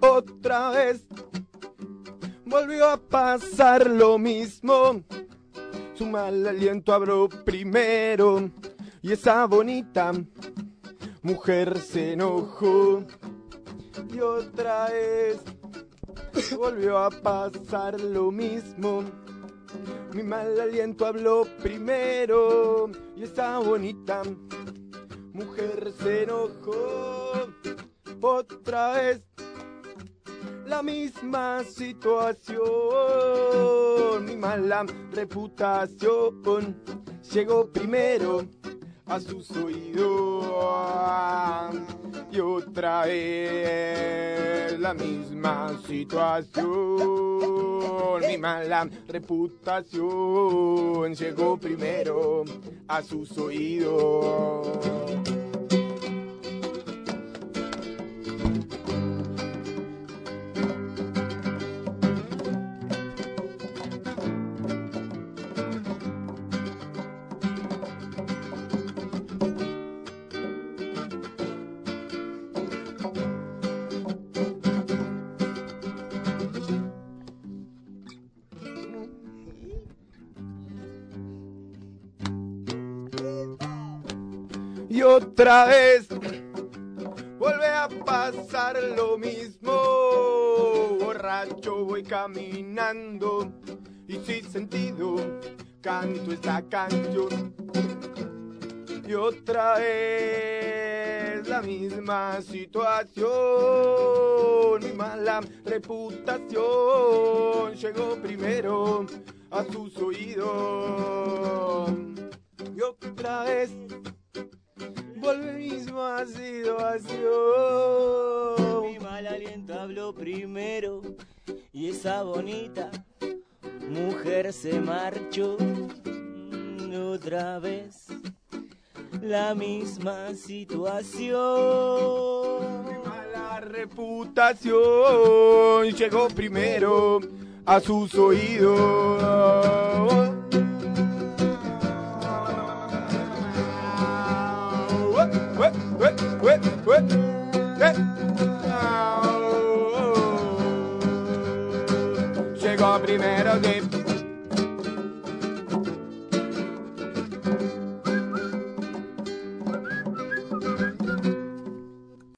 Otra vez volvió a pasar lo mismo. Su mal aliento habló primero y esa bonita mujer se enojó. Y otra vez volvió a pasar lo mismo. Mi mal aliento habló primero y esa bonita mujer se enojó. Otra vez la misma situación, mi mala reputación llegó primero a sus oídos y otra vez la misma situación, mi mala reputación llegó primero a sus oídos. Y otra vez vuelve a pasar lo mismo. Borracho voy caminando y sin sentido canto esta canción. Y otra vez la misma situación, mi mala reputación llegó primero a sus oídos. Y otra vez vuelve misma situación. Mi mal aliento habló primero y esa bonita mujer se marchó otra vez. La misma situación. Mala reputación llegó primero a sus oídos. Llegó primero que